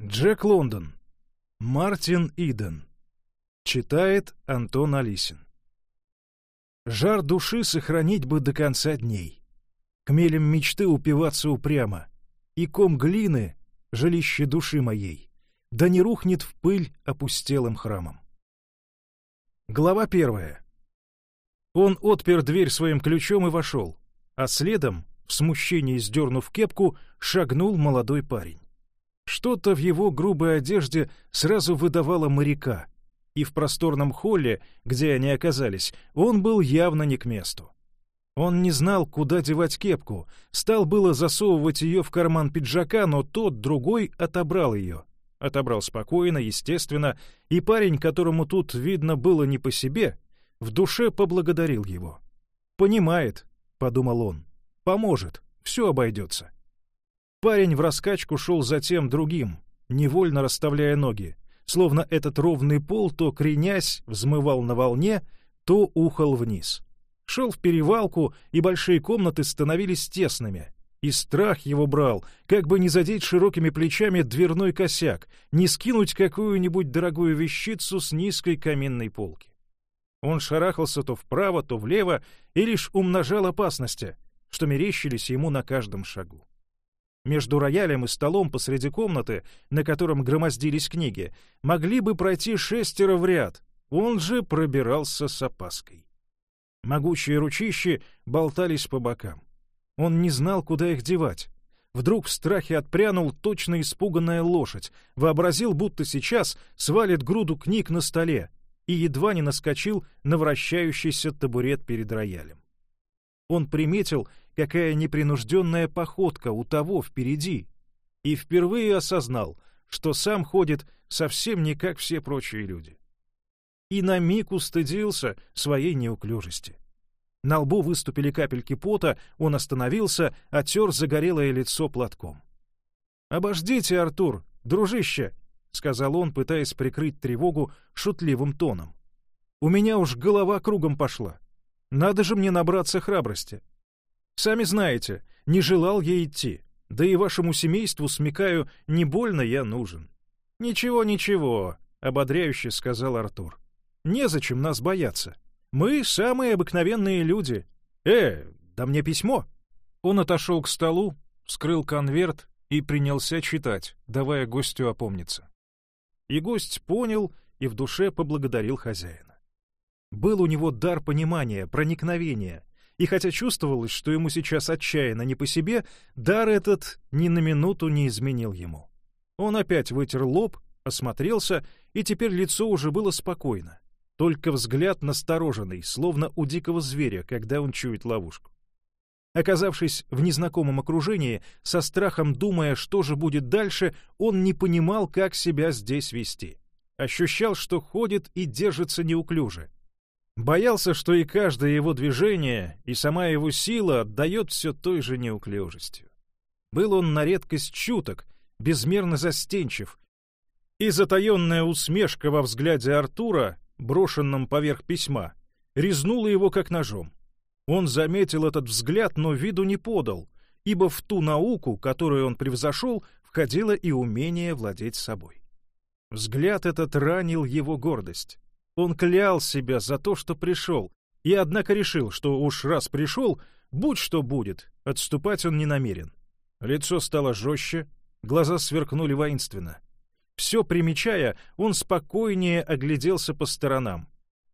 Джек Лондон. Мартин Иден. Читает Антон Алисин. Жар души сохранить бы до конца дней. Кмелем мечты упиваться упрямо. И ком глины — жилище души моей. Да не рухнет в пыль опустелым храмом. Глава первая. Он отпер дверь своим ключом и вошел, а следом, в смущении сдернув кепку, шагнул молодой парень. Что-то в его грубой одежде сразу выдавало моряка, и в просторном холле, где они оказались, он был явно не к месту. Он не знал, куда девать кепку, стал было засовывать ее в карман пиджака, но тот, другой, отобрал ее. Отобрал спокойно, естественно, и парень, которому тут видно было не по себе, в душе поблагодарил его. «Понимает», — подумал он, — «поможет, все обойдется». Парень в раскачку шел за тем другим, невольно расставляя ноги, словно этот ровный пол то кренясь взмывал на волне, то ухал вниз. Шел в перевалку, и большие комнаты становились тесными. И страх его брал, как бы не задеть широкими плечами дверной косяк, не скинуть какую-нибудь дорогую вещицу с низкой каминной полки. Он шарахался то вправо, то влево и лишь умножал опасности, что мерещились ему на каждом шагу. Между роялем и столом посреди комнаты, на котором громоздились книги, могли бы пройти шестеро в ряд, он же пробирался с опаской. Могучие ручищи болтались по бокам. Он не знал, куда их девать. Вдруг в страхе отпрянул точно испуганная лошадь, вообразил, будто сейчас свалит груду книг на столе и едва не наскочил на вращающийся табурет перед роялем. Он приметил, какая непринужденная походка у того впереди, и впервые осознал, что сам ходит совсем не как все прочие люди. И на миг устыдился своей неуклюжести. На лбу выступили капельки пота, он остановился, отер загорелое лицо платком. «Обождите, Артур, дружище!» — сказал он, пытаясь прикрыть тревогу шутливым тоном. «У меня уж голова кругом пошла. Надо же мне набраться храбрости. Сами знаете, не желал я идти, да и вашему семейству, смекаю, не больно я нужен». «Ничего, ничего», — ободряюще сказал Артур. «Незачем нас бояться. Мы самые обыкновенные люди. Э, да мне письмо». Он отошел к столу, вскрыл конверт и принялся читать, давая гостю опомниться. И гость понял и в душе поблагодарил хозяина. Был у него дар понимания, проникновения, и хотя чувствовалось, что ему сейчас отчаянно не по себе, дар этот ни на минуту не изменил ему. Он опять вытер лоб, осмотрелся, и теперь лицо уже было спокойно. Только взгляд настороженный, словно у дикого зверя, когда он чует ловушку. Оказавшись в незнакомом окружении, со страхом думая, что же будет дальше, он не понимал, как себя здесь вести. Ощущал, что ходит и держится неуклюже. Боялся, что и каждое его движение, и сама его сила отдает все той же неуклюжестью. Был он на редкость чуток, безмерно застенчив, и затаенная усмешка во взгляде Артура, брошенном поверх письма, резнула его как ножом. Он заметил этот взгляд, но виду не подал, ибо в ту науку, которую он превзошел, входило и умение владеть собой. Взгляд этот ранил его гордость. Он клял себя за то, что пришел, и однако решил, что уж раз пришел, будь что будет, отступать он не намерен. Лицо стало жестче, глаза сверкнули воинственно. Все примечая, он спокойнее огляделся по сторонам,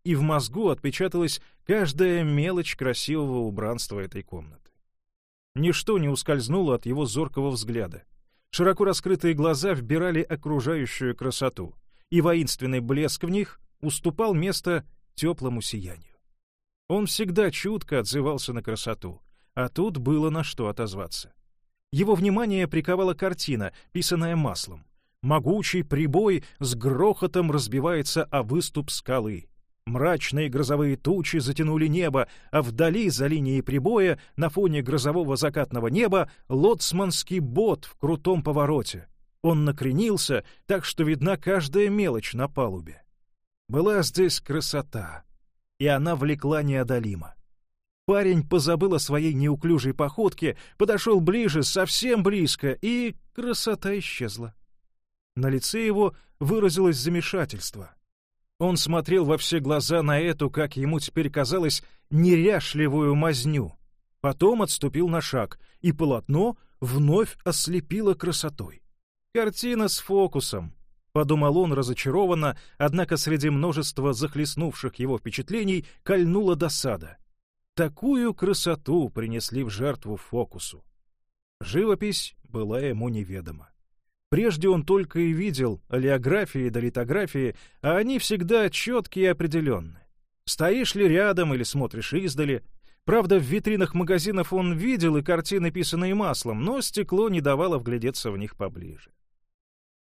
и в мозгу отпечаталась каждая мелочь красивого убранства этой комнаты. Ничто не ускользнуло от его зоркого взгляда. Широко раскрытые глаза вбирали окружающую красоту, и воинственный блеск в них уступал место теплому сиянию. Он всегда чутко отзывался на красоту, а тут было на что отозваться. Его внимание приковала картина, писанная маслом. Могучий прибой с грохотом разбивается о выступ скалы. Мрачные грозовые тучи затянули небо, а вдали, за линией прибоя, на фоне грозового закатного неба, лоцманский бот в крутом повороте. Он накренился, так что видна каждая мелочь на палубе. Была здесь красота, и она влекла неодолимо. Парень позабыл о своей неуклюжей походке, подошел ближе, совсем близко, и красота исчезла. На лице его выразилось замешательство. Он смотрел во все глаза на эту, как ему теперь казалось, неряшливую мазню. Потом отступил на шаг, и полотно вновь ослепило красотой. Картина с фокусом, — подумал он разочарованно, однако среди множества захлестнувших его впечатлений кольнула досада. Такую красоту принесли в жертву фокусу. Живопись была ему неведома. Прежде он только и видел олеографии да литографии, а они всегда четкие и определенны. Стоишь ли рядом или смотришь издали. Правда, в витринах магазинов он видел и картины, писанные маслом, но стекло не давало вглядеться в них поближе.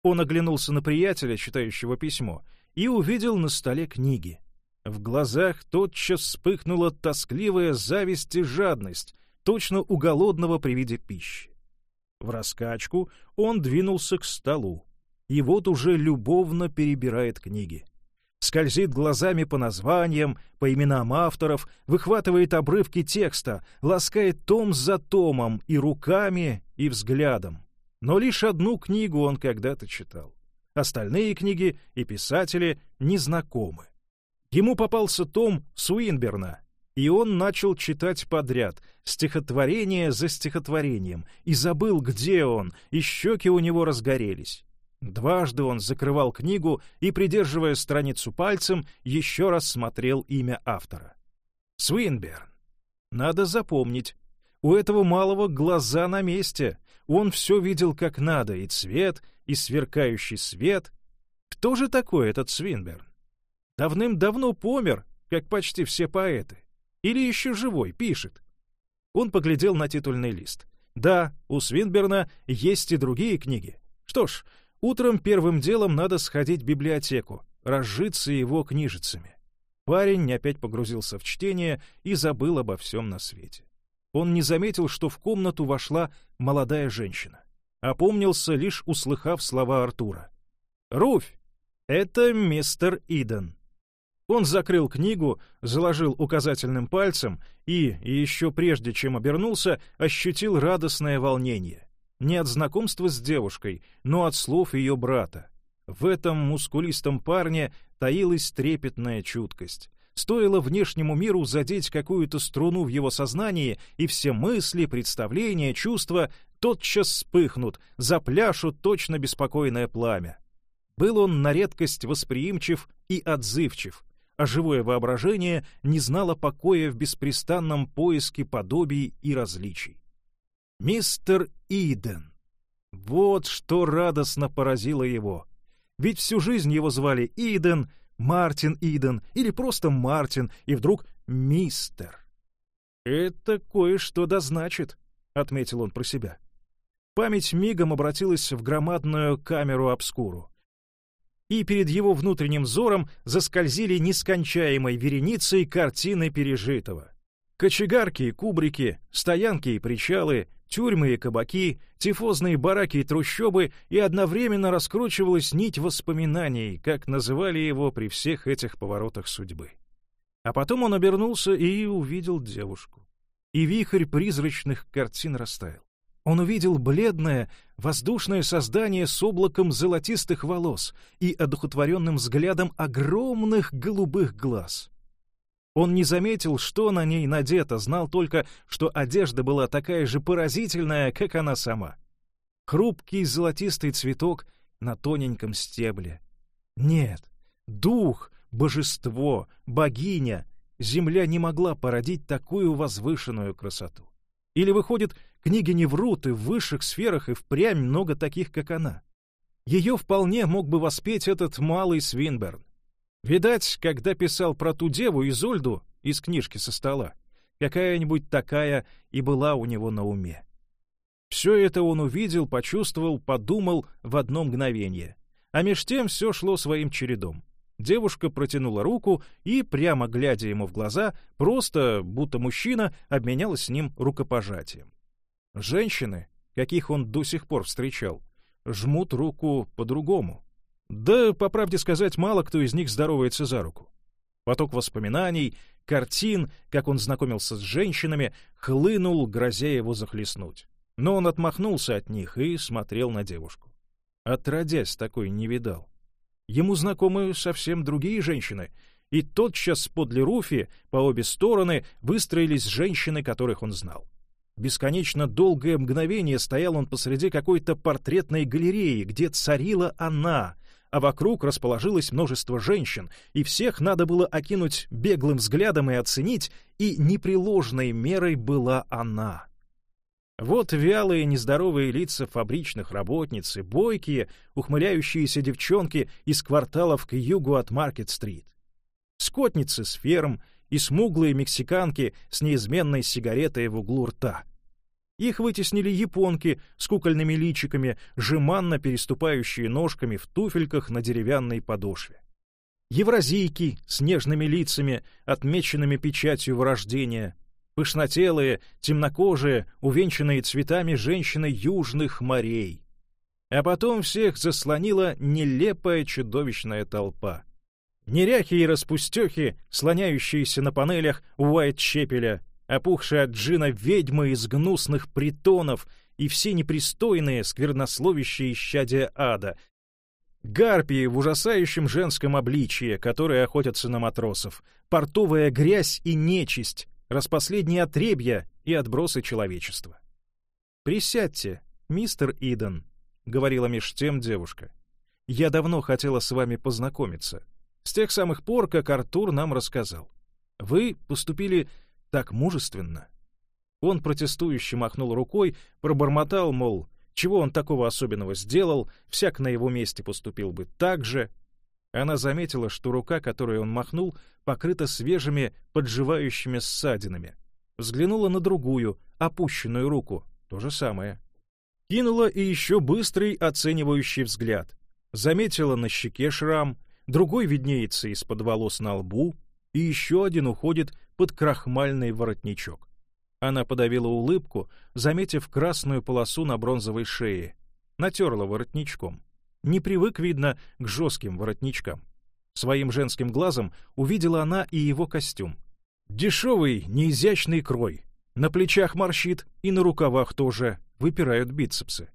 Он оглянулся на приятеля, читающего письмо, и увидел на столе книги. В глазах тотчас вспыхнула тоскливая зависть и жадность, точно у голодного при виде пищи. В раскачку он двинулся к столу, и вот уже любовно перебирает книги. Скользит глазами по названиям, по именам авторов, выхватывает обрывки текста, ласкает том за томом и руками, и взглядом. Но лишь одну книгу он когда-то читал. Остальные книги и писатели незнакомы. Ему попался том Суинберна, и он начал читать подряд, стихотворение за стихотворением, и забыл, где он, и щеки у него разгорелись. Дважды он закрывал книгу и, придерживая страницу пальцем, еще раз смотрел имя автора. Суинберн. Надо запомнить. У этого малого глаза на месте. Он все видел как надо, и цвет, и сверкающий свет. Кто же такой этот Свинберн? Давным-давно помер, как почти все поэты. Или еще живой, пишет. Он поглядел на титульный лист. Да, у Свинберна есть и другие книги. Что ж, утром первым делом надо сходить в библиотеку, разжиться его книжицами. Парень опять погрузился в чтение и забыл обо всем на свете. Он не заметил, что в комнату вошла молодая женщина. Опомнился, лишь услыхав слова Артура. «Руфь, это мистер Иден». Он закрыл книгу, заложил указательным пальцем и, еще прежде чем обернулся, ощутил радостное волнение. Не от знакомства с девушкой, но от слов ее брата. В этом мускулистом парне таилась трепетная чуткость. Стоило внешнему миру задеть какую-то струну в его сознании, и все мысли, представления, чувства тотчас вспыхнут, запляшут точно беспокойное пламя. Был он на редкость восприимчив и отзывчив, а живое воображение не знало покоя в беспрестанном поиске подобий и различий. Мистер Иден. Вот что радостно поразило его. Ведь всю жизнь его звали Иден, Мартин Иден или просто Мартин, и вдруг мистер. «Это кое-что дозначит», — отметил он про себя. Память мигом обратилась в громадную камеру-обскуру и перед его внутренним взором заскользили нескончаемой вереницей картины пережитого. Кочегарки и кубрики, стоянки и причалы, тюрьмы и кабаки, тифозные бараки и трущобы, и одновременно раскручивалась нить воспоминаний, как называли его при всех этих поворотах судьбы. А потом он обернулся и увидел девушку. И вихрь призрачных картин растаял он увидел бледное, воздушное создание с облаком золотистых волос и одухотворенным взглядом огромных голубых глаз. Он не заметил, что на ней надето, знал только, что одежда была такая же поразительная, как она сама. Хрупкий золотистый цветок на тоненьком стебле. Нет, дух, божество, богиня, земля не могла породить такую возвышенную красоту. Или, выходит, книги не врут, и в высших сферах и впрямь много таких, как она. Ее вполне мог бы воспеть этот малый Свинберн. Видать, когда писал про ту деву Изольду из книжки со стола, какая-нибудь такая и была у него на уме. Все это он увидел, почувствовал, подумал в одно мгновение. А меж тем все шло своим чередом. Девушка протянула руку и, прямо глядя ему в глаза, просто, будто мужчина, обменялась с ним рукопожатием. Женщины, каких он до сих пор встречал, жмут руку по-другому. Да, по правде сказать, мало кто из них здоровается за руку. Поток воспоминаний, картин, как он знакомился с женщинами, хлынул, грозя его захлестнуть. Но он отмахнулся от них и смотрел на девушку. Отродясь такой не видал. Ему знакомы совсем другие женщины, и тотчас подле Руфи по обе стороны выстроились женщины, которых он знал. Бесконечно долгое мгновение стоял он посреди какой-то портретной галереи, где царила она, а вокруг расположилось множество женщин, и всех надо было окинуть беглым взглядом и оценить, и непреложной мерой была она. Вот вялые нездоровые лица фабричных работниц и бойкие, ухмыляющиеся девчонки из кварталов к югу от Маркет-стрит. Скотницы с ферм и смуглые мексиканки с неизменной сигаретой в углу рта. Их вытеснили японки с кукольными личиками, жеманно переступающие ножками в туфельках на деревянной подошве. Евразийки с нежными лицами, отмеченными печатью вырождения — пышнотелые, темнокожие, увенчанные цветами женщины южных морей. А потом всех заслонила нелепая чудовищная толпа. Неряхи и распустехи, слоняющиеся на панелях Уайт-Чепеля, опухшие от джина ведьмы из гнусных притонов и все непристойные, сквернословящие щадия ада, гарпии в ужасающем женском обличье, которые охотятся на матросов, портовая грязь и нечисть, распоследние отребья и отбросы человечества. «Присядьте, мистер Иден», — говорила меж тем девушка. «Я давно хотела с вами познакомиться. С тех самых пор, как Артур нам рассказал. Вы поступили так мужественно». Он протестующе махнул рукой, пробормотал, мол, чего он такого особенного сделал, всяк на его месте поступил бы так же, она заметила, что рука, которой он махнул, покрыта свежими, подживающими ссадинами. Взглянула на другую, опущенную руку. То же самое. Кинула и еще быстрый оценивающий взгляд. Заметила на щеке шрам, другой виднеется из-под волос на лбу, и еще один уходит под крахмальный воротничок. Она подавила улыбку, заметив красную полосу на бронзовой шее. Натерла воротничком не привык, видно, к жестким воротничкам. Своим женским глазом увидела она и его костюм. Дешевый, неизящный крой. На плечах морщит, и на рукавах тоже выпирают бицепсы.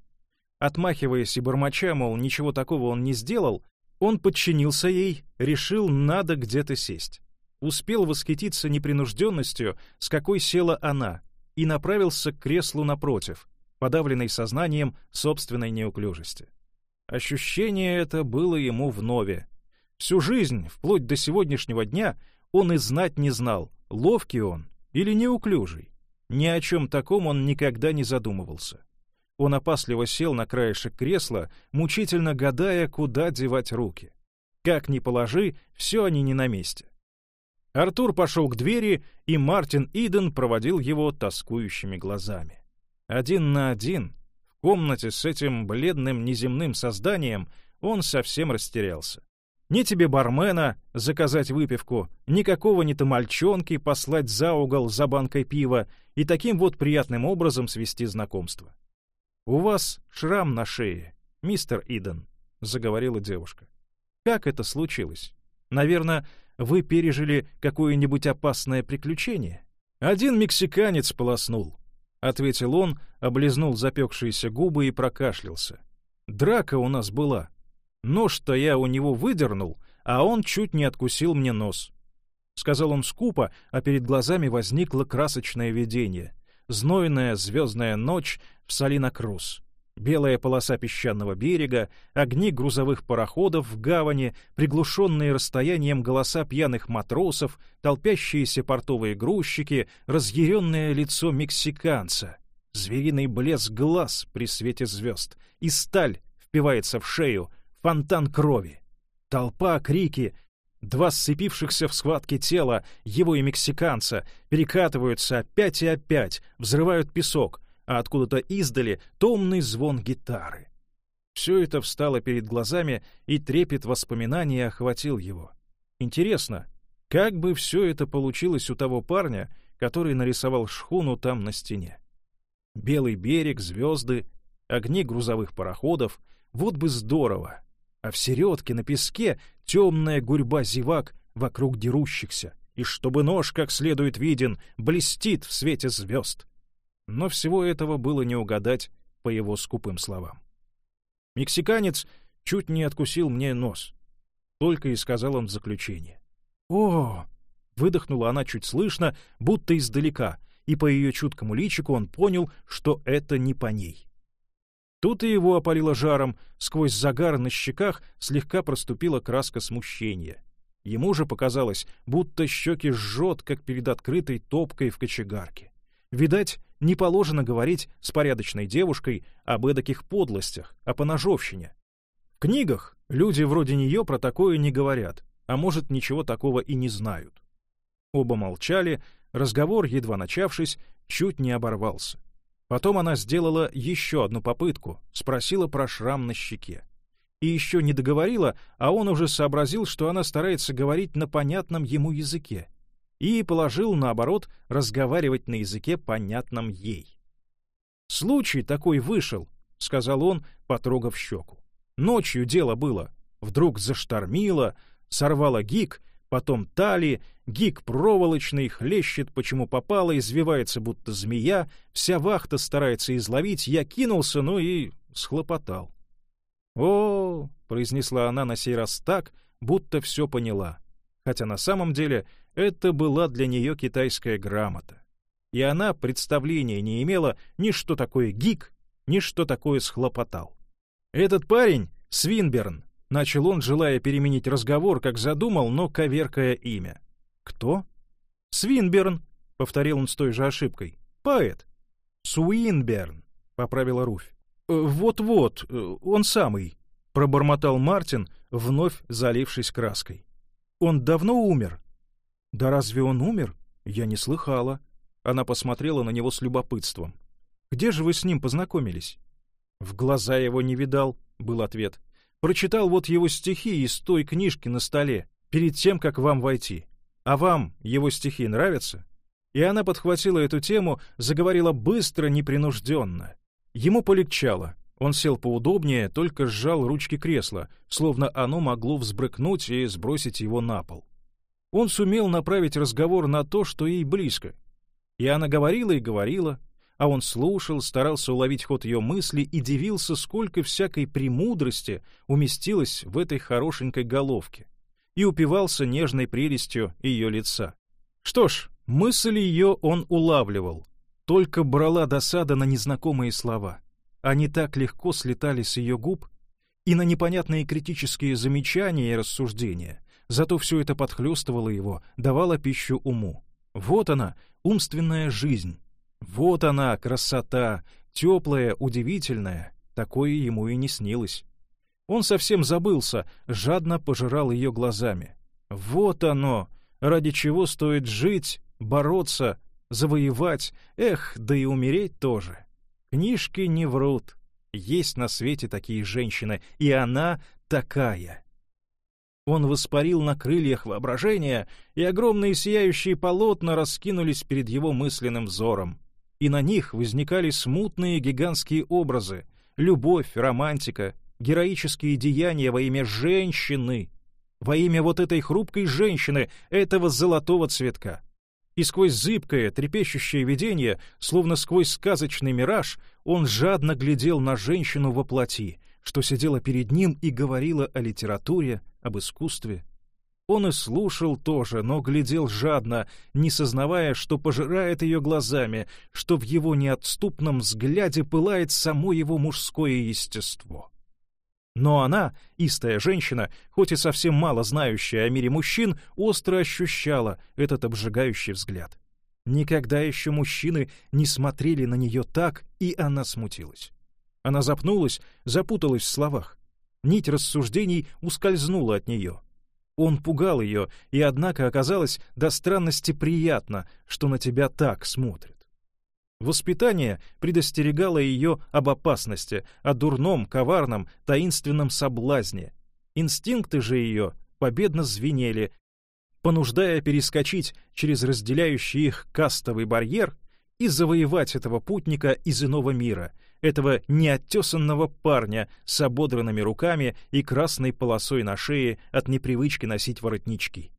Отмахиваясь и бормоча, мол, ничего такого он не сделал, он подчинился ей, решил, надо где-то сесть. Успел восхититься непринужденностью, с какой села она, и направился к креслу напротив, подавленный сознанием собственной неуклюжести. Ощущение это было ему вновь. Всю жизнь, вплоть до сегодняшнего дня, он и знать не знал, ловкий он или неуклюжий. Ни о чем таком он никогда не задумывался. Он опасливо сел на краешек кресла, мучительно гадая, куда девать руки. Как ни положи, все они не на месте. Артур пошел к двери, и Мартин Иден проводил его тоскующими глазами. Один на один, комнате с этим бледным неземным созданием он совсем растерялся. Ни тебе бармена заказать выпивку, ни то мальчонки послать за угол за банкой пива и таким вот приятным образом свести знакомство. «У вас шрам на шее, мистер Иден», — заговорила девушка. «Как это случилось? Наверное, вы пережили какое-нибудь опасное приключение?» Один мексиканец полоснул, — ответил он, облизнул запекшиеся губы и прокашлялся. «Драка у нас была. Нож-то я у него выдернул, а он чуть не откусил мне нос». Сказал он скупо, а перед глазами возникло красочное видение. Знойная звездная ночь в Салина-Крус белая полоса песчаного берега, огни грузовых пароходов в гавани, приглушенные расстоянием голоса пьяных матросов, толпящиеся портовые грузчики, разъяренное лицо мексиканца, звериный блеск глаз при свете звезд, и сталь впивается в шею, фонтан крови. Толпа, крики, два сцепившихся в схватке тела, его и мексиканца, перекатываются опять и опять, взрывают песок, а откуда-то издали томный звон гитары. Все это встало перед глазами, и трепет воспоминаний охватил его. Интересно, как бы все это получилось у того парня, который нарисовал шхуну там на стене? Белый берег, звезды, огни грузовых пароходов — вот бы здорово! А в середке на песке темная гурьба зевак вокруг дерущихся, и чтобы нож как следует виден, блестит в свете звезд — но всего этого было не угадать по его скупым словам. Мексиканец чуть не откусил мне нос. Только и сказал он в заключение. «О!» — выдохнула она чуть слышно, будто издалека, и по ее чуткому личику он понял, что это не по ней. Тут и его опалило жаром, сквозь загар на щеках слегка проступила краска смущения. Ему же показалось, будто щеки жжет, как перед открытой топкой в кочегарке. Видать, не положено говорить с порядочной девушкой об эдаких подлостях, о поножовщине. В книгах люди вроде нее про такое не говорят, а может, ничего такого и не знают. Оба молчали, разговор, едва начавшись, чуть не оборвался. Потом она сделала еще одну попытку, спросила про шрам на щеке. И еще не договорила, а он уже сообразил, что она старается говорить на понятном ему языке. И положил, наоборот, разговаривать на языке, понятном ей. «Случай такой вышел», — сказал он, потрогав щеку. «Ночью дело было. Вдруг заштормило, сорвало гик, потом тали, гик проволочный, хлещет, почему попало, извивается, будто змея, вся вахта старается изловить, я кинулся, ну и схлопотал. «О!» — произнесла она на сей раз так, будто все поняла, хотя на самом деле это была для нее китайская грамота. И она представления не имела ни что такое гик, ни что такое схлопотал. Этот парень — Свинберн, Начал он, желая переменить разговор, как задумал, но коверкая имя. «Кто?» «Свинберн», — повторил он с той же ошибкой. «Поэт». «Суинберн», — поправила Руфь. «Э, «Вот-вот, э, он самый», — пробормотал Мартин, вновь залившись краской. «Он давно умер?» «Да разве он умер? Я не слыхала». Она посмотрела на него с любопытством. «Где же вы с ним познакомились?» «В глаза его не видал», — был ответ. Прочитал вот его стихи из той книжки на столе, перед тем, как вам войти. А вам его стихи нравятся?» И она подхватила эту тему, заговорила быстро, непринужденно. Ему полегчало. Он сел поудобнее, только сжал ручки кресла, словно оно могло взбрыкнуть и сбросить его на пол. Он сумел направить разговор на то, что ей близко. И она говорила и говорила, а он слушал, старался уловить ход ее мысли и дивился, сколько всякой премудрости уместилось в этой хорошенькой головке, и упивался нежной прелестью ее лица. Что ж, мысль ее он улавливал, только брала досада на незнакомые слова. Они так легко слетали с ее губ, и на непонятные критические замечания и рассуждения, зато все это подхлестывало его, давало пищу уму. Вот она, умственная жизнь, вот она, красота, теплая, удивительная, такое ему и не снилось. Он совсем забылся, жадно пожирал ее глазами. Вот оно, ради чего стоит жить, бороться, завоевать, эх, да и умереть тоже. Книжки не врут. Есть на свете такие женщины, и она такая. Он воспарил на крыльях воображения, и огромные сияющие полотна раскинулись перед его мысленным взором и на них возникали смутные гигантские образы — любовь, романтика, героические деяния во имя женщины, во имя вот этой хрупкой женщины, этого золотого цветка. И сквозь зыбкое, трепещущее видение, словно сквозь сказочный мираж, он жадно глядел на женщину во плоти, что сидела перед ним и говорила о литературе, об искусстве, он и слушал тоже, но глядел жадно, не сознавая, что пожирает ее глазами, что в его неотступном взгляде пылает само его мужское естество. Но она, истая женщина, хоть и совсем мало знающая о мире мужчин, остро ощущала этот обжигающий взгляд. Никогда еще мужчины не смотрели на нее так, и она смутилась. Она запнулась, запуталась в словах. Нить рассуждений ускользнула от нее — он пугал ее, и однако оказалось до странности приятно, что на тебя так смотрят. Воспитание предостерегало ее об опасности, о дурном, коварном, таинственном соблазне. Инстинкты же ее победно звенели, понуждая перескочить через разделяющий их кастовый барьер и завоевать этого путника из иного мира, этого неоттесанного парня с ободранными руками и красной полосой на шее от непривычки носить воротнички.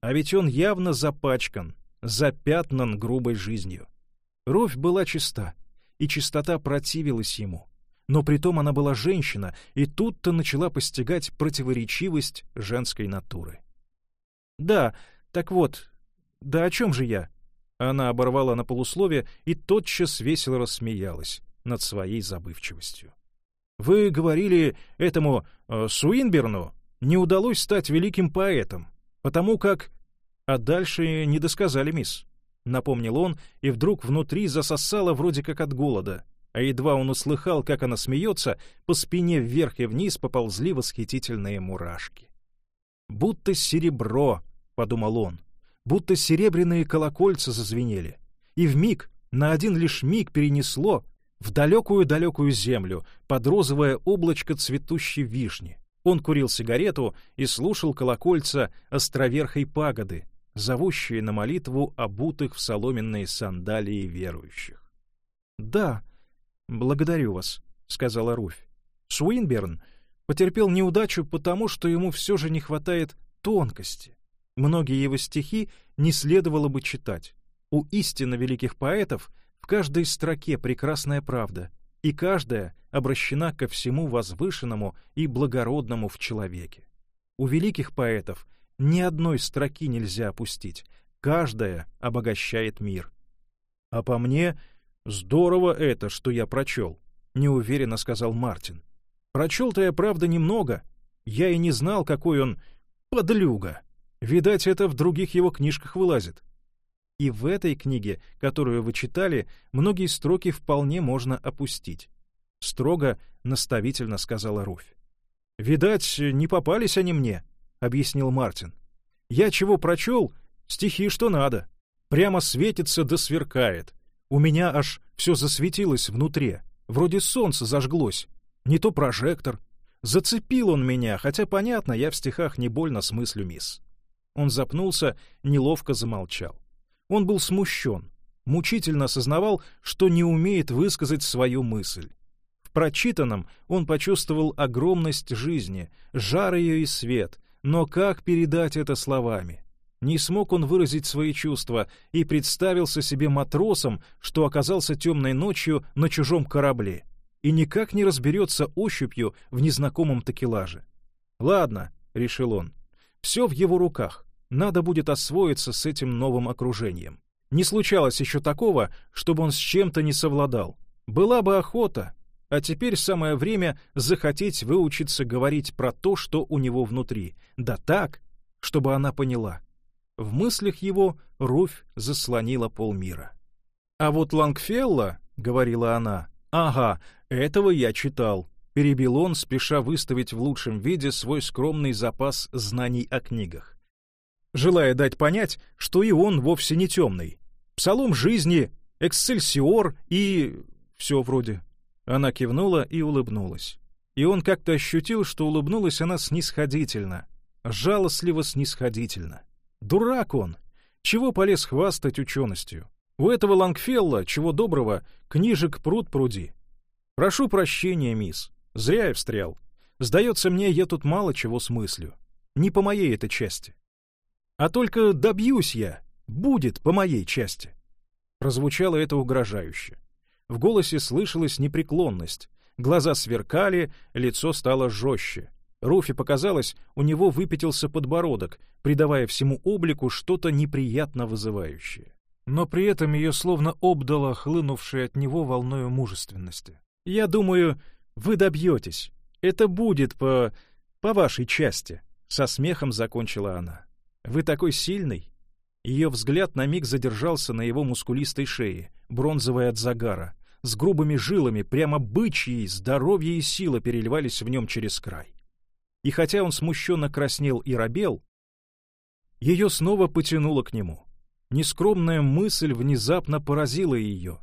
А ведь он явно запачкан, запятнан грубой жизнью. Ровь была чиста, и чистота противилась ему. но притом она была женщина, и тут-то начала постигать противоречивость женской натуры. «Да, так вот, да о чем же я?» Она оборвала на полусловие и тотчас весело рассмеялась над своей забывчивостью. «Вы говорили этому э, Суинберну не удалось стать великим поэтом, потому как...» «А дальше не досказали, мисс», — напомнил он, и вдруг внутри засосало вроде как от голода, а едва он услыхал, как она смеется, по спине вверх и вниз поползли восхитительные мурашки. «Будто серебро», — подумал он, — «будто серебряные колокольца зазвенели, и в миг, на один лишь миг перенесло в далекую-далекую землю под розовое облачко цветущей вишни. Он курил сигарету и слушал колокольца островерхой пагоды, зовущие на молитву обутых в соломенные сандалии верующих. «Да, благодарю вас», — сказала Руфь. Суинберн потерпел неудачу потому, что ему все же не хватает тонкости. Многие его стихи не следовало бы читать. У истинно великих поэтов в каждой строке прекрасная правда, и каждая обращена ко всему возвышенному и благородному в человеке. У великих поэтов ни одной строки нельзя опустить, каждая обогащает мир. А по мне, здорово это, что я прочел, неуверенно сказал Мартин. Прочел-то я, правда, немного. Я и не знал, какой он подлюга. Видать, это в других его книжках вылазит. И в этой книге, которую вы читали, многие строки вполне можно опустить. Строго, наставительно сказала Руфь. «Видать, не попались они мне», — объяснил Мартин. «Я чего прочел? Стихи что надо. Прямо светится да сверкает. У меня аж все засветилось внутри. Вроде солнце зажглось. Не то прожектор. Зацепил он меня, хотя, понятно, я в стихах не больно смыслю, мисс». Он запнулся, неловко замолчал. Он был смущен, мучительно осознавал, что не умеет высказать свою мысль. В прочитанном он почувствовал огромность жизни, жар ее и свет, но как передать это словами? Не смог он выразить свои чувства и представился себе матросом, что оказался темной ночью на чужом корабле и никак не разберется ощупью в незнакомом такелаже. «Ладно», — решил он, — «все в его руках. Надо будет освоиться с этим новым окружением. Не случалось еще такого, чтобы он с чем-то не совладал. Была бы охота, а теперь самое время захотеть выучиться говорить про то, что у него внутри. Да так, чтобы она поняла. В мыслях его Руфь заслонила полмира. «А вот Лангфелла», — говорила она, — «ага, этого я читал», — перебил он, спеша выставить в лучшем виде свой скромный запас знаний о книгах желая дать понять, что и он вовсе не темный. Псалом жизни, эксцельсиор и... все вроде. Она кивнула и улыбнулась. И он как-то ощутил, что улыбнулась она снисходительно, жалостливо снисходительно. Дурак он! Чего полез хвастать ученостью? У этого Лангфелла, чего доброго, книжек пруд пруди. Прошу прощения, мисс, зря я встрял. Сдается мне, я тут мало чего смыслю. Не по моей этой части. А только добьюсь я, будет по моей части. Прозвучало это угрожающе. В голосе слышалась непреклонность. Глаза сверкали, лицо стало жестче. Руфи показалось, у него выпятился подбородок, придавая всему облику что-то неприятно вызывающее. Но при этом ее словно обдало хлынувшей от него волною мужественности. «Я думаю, вы добьетесь. Это будет по... по вашей части», — со смехом закончила она. Вы такой сильный!» Ее взгляд на миг задержался на его мускулистой шее, бронзовой от загара, с грубыми жилами, прямо бычьи, здоровье и сила переливались в нем через край. И хотя он смущенно краснел и робел, ее снова потянуло к нему. Нескромная мысль внезапно поразила ее.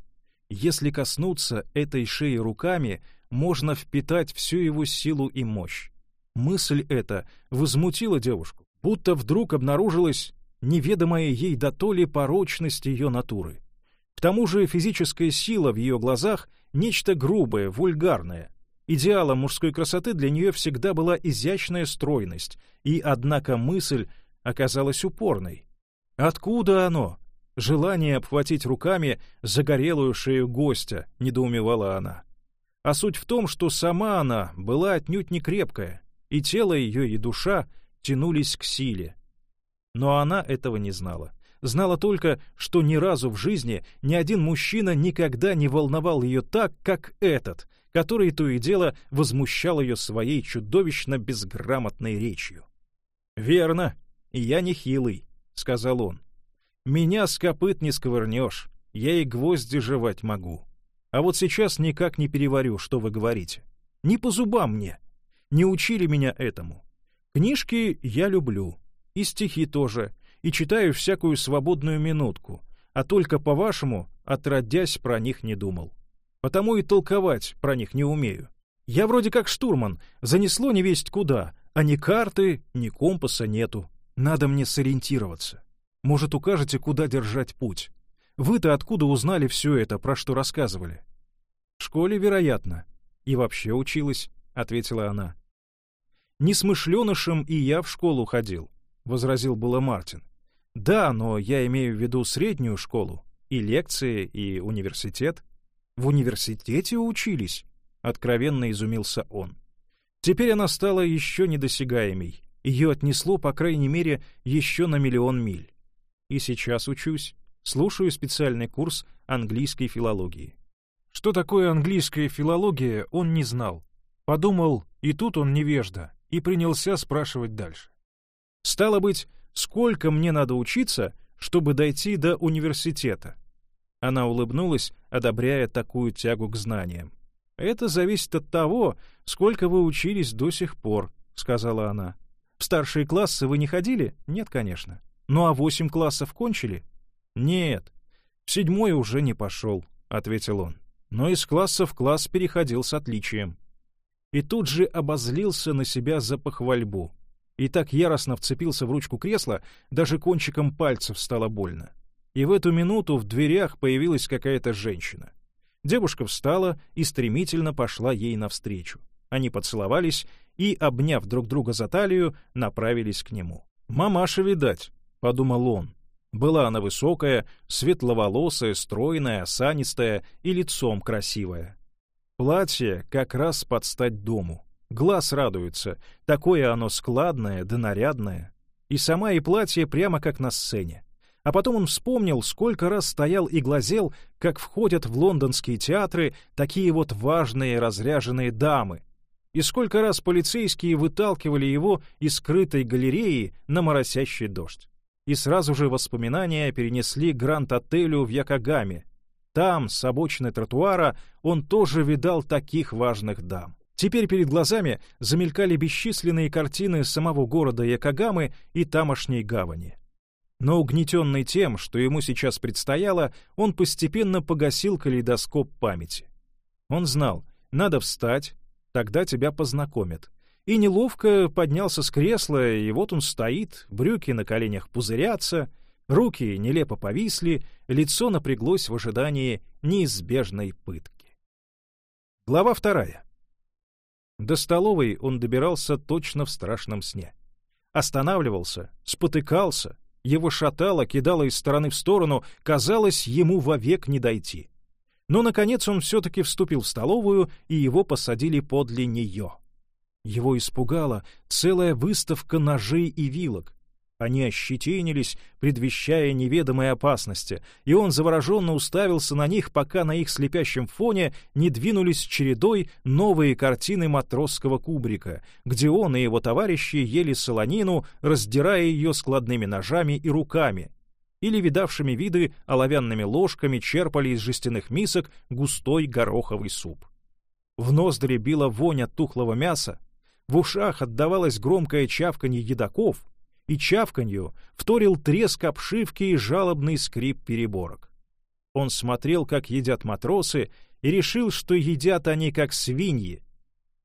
Если коснуться этой шеи руками, можно впитать всю его силу и мощь. Мысль эта возмутила девушку будто вдруг обнаружилась неведомая ей до то ли порочность ее натуры. К тому же физическая сила в ее глазах — нечто грубое, вульгарное. Идеалом мужской красоты для нее всегда была изящная стройность, и, однако, мысль оказалась упорной. Откуда оно? Желание обхватить руками загорелую шею гостя, недоумевала она. А суть в том, что сама она была отнюдь не крепкая, и тело ее и душа тянулись к силе. Но она этого не знала. Знала только, что ни разу в жизни ни один мужчина никогда не волновал ее так, как этот, который то и дело возмущал ее своей чудовищно безграмотной речью. «Верно, я не хилый», — сказал он. «Меня с копыт не сковырнешь, я и гвозди жевать могу. А вот сейчас никак не переварю, что вы говорите. Не по зубам мне. Не учили меня этому. Книжки я люблю, и стихи тоже, и читаю всякую свободную минутку, а только, по-вашему, отродясь, про них не думал. Потому и толковать про них не умею. Я вроде как штурман, занесло невесть куда, а ни карты, ни компаса нету. Надо мне сориентироваться. Может, укажете, куда держать путь? Вы-то откуда узнали все это, про что рассказывали? В школе, вероятно. И вообще училась, — ответила она. Несмышленышем и я в школу ходил, — возразил было Мартин. Да, но я имею в виду среднюю школу, и лекции, и университет. В университете учились, — откровенно изумился он. Теперь она стала еще недосягаемой. Ее отнесло, по крайней мере, еще на миллион миль. И сейчас учусь. Слушаю специальный курс английской филологии. Что такое английская филология, он не знал. Подумал, и тут он невежда, и принялся спрашивать дальше. Стало быть, сколько мне надо учиться, чтобы дойти до университета? Она улыбнулась, одобряя такую тягу к знаниям. «Это зависит от того, сколько вы учились до сих пор», — сказала она. «В старшие классы вы не ходили? Нет, конечно. Ну а восемь классов кончили?» «Нет. В седьмой уже не пошел», — ответил он. Но из класса в класс переходил с отличием. И тут же обозлился на себя за похвальбу. И так яростно вцепился в ручку кресла, даже кончиком пальцев стало больно. И в эту минуту в дверях появилась какая-то женщина. Девушка встала и стремительно пошла ей навстречу. Они поцеловались и, обняв друг друга за талию, направились к нему. «Мамаша, видать», — подумал он. Была она высокая, светловолосая, стройная, осанистая и лицом красивая. Платье как раз под стать дому. Глаз радуется, такое оно складное да нарядное. И сама и платье прямо как на сцене. А потом он вспомнил, сколько раз стоял и глазел, как входят в лондонские театры такие вот важные разряженные дамы. И сколько раз полицейские выталкивали его из скрытой галереи на моросящий дождь. И сразу же воспоминания перенесли Гранд-отелю в Якогаме. Там, с обочины тротуара, он тоже видал таких важных дам. Теперь перед глазами замелькали бесчисленные картины самого города Якогамы и тамошней гавани. Но угнетенный тем, что ему сейчас предстояло, он постепенно погасил калейдоскоп памяти. Он знал, надо встать, тогда тебя познакомят. И неловко поднялся с кресла, и вот он стоит, брюки на коленях пузырятся, руки нелепо повисли, лицо напряглось в ожидании неизбежной пытки. Глава вторая. До столовой он добирался точно в страшном сне. Останавливался, спотыкался, его шатало, кидало из стороны в сторону, казалось, ему вовек не дойти. Но, наконец, он все-таки вступил в столовую, и его посадили подле нее. Его испугала целая выставка ножей и вилок. Они ощетинились, предвещая неведомые опасности, и он завороженно уставился на них, пока на их слепящем фоне не двинулись чередой новые картины матросского кубрика, где он и его товарищи ели солонину, раздирая ее складными ножами и руками, или видавшими виды оловянными ложками черпали из жестяных мисок густой гороховый суп. В ноздри била вонь от тухлого мяса, в ушах отдавалось громкое чавканье едоков, и чавканью вторил треск обшивки и жалобный скрип переборок. Он смотрел, как едят матросы, и решил, что едят они как свиньи.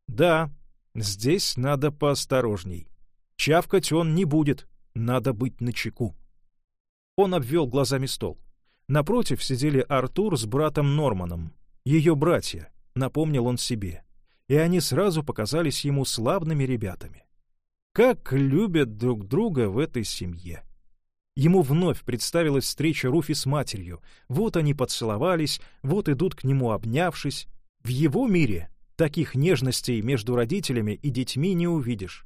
Да, здесь надо поосторожней. Чавкать он не будет, надо быть начеку. Он обвел глазами стол. Напротив сидели Артур с братом Норманом, ее братья, напомнил он себе, и они сразу показались ему славными ребятами. Как любят друг друга в этой семье. Ему вновь представилась встреча Руфи с матерью. Вот они поцеловались, вот идут к нему обнявшись. В его мире таких нежностей между родителями и детьми не увидишь.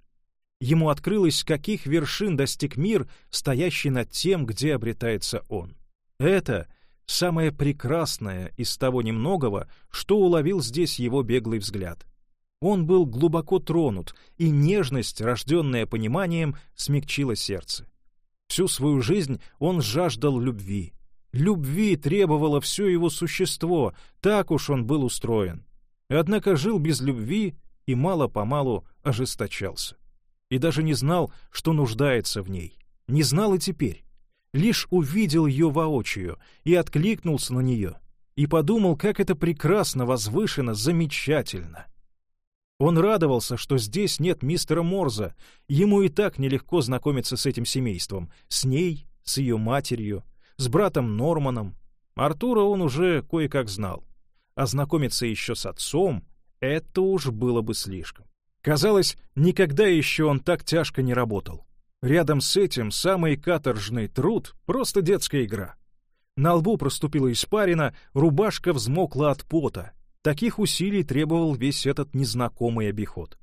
Ему открылось, каких вершин достиг мир, стоящий над тем, где обретается он. Это самое прекрасное из того немногого, что уловил здесь его беглый взгляд. Он был глубоко тронут, и нежность, рожденная пониманием, смягчила сердце. Всю свою жизнь он жаждал любви. Любви требовало все его существо, так уж он был устроен. Однако жил без любви и мало-помалу ожесточался. И даже не знал, что нуждается в ней. Не знал и теперь. Лишь увидел ее воочию и откликнулся на нее. И подумал, как это прекрасно, возвышенно, замечательно. Он радовался, что здесь нет мистера Морза. Ему и так нелегко знакомиться с этим семейством, с ней, с ее матерью, с братом Норманом. Артура он уже кое-как знал. А знакомиться еще с отцом — это уж было бы слишком. Казалось, никогда еще он так тяжко не работал. Рядом с этим самый каторжный труд — просто детская игра. На лбу проступила испарина, рубашка взмокла от пота, Таких усилий требовал весь этот незнакомый обиход.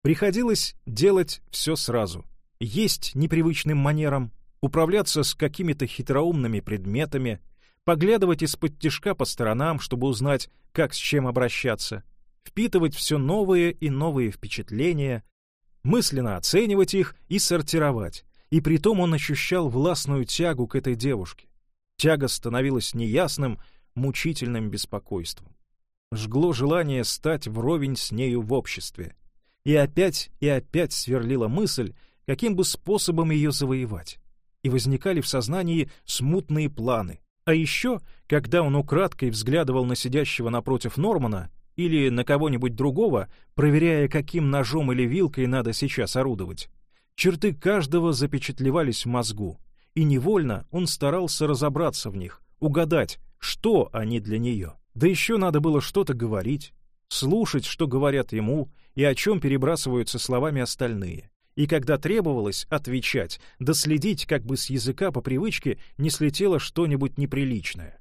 Приходилось делать все сразу. Есть непривычным манерам, управляться с какими-то хитроумными предметами, поглядывать из-под тишка по сторонам, чтобы узнать, как с чем обращаться, впитывать все новые и новые впечатления, мысленно оценивать их и сортировать. И притом он ощущал властную тягу к этой девушке. Тяга становилась неясным, мучительным беспокойством жгло желание стать вровень с нею в обществе. И опять и опять сверлила мысль, каким бы способом ее завоевать. И возникали в сознании смутные планы. А еще, когда он украдкой взглядывал на сидящего напротив Нормана или на кого-нибудь другого, проверяя, каким ножом или вилкой надо сейчас орудовать, черты каждого запечатлевались в мозгу, и невольно он старался разобраться в них, угадать, что они для нее. Да еще надо было что-то говорить, слушать, что говорят ему и о чем перебрасываются словами остальные. И когда требовалось отвечать, да следить, как бы с языка по привычке не слетело что-нибудь неприличное.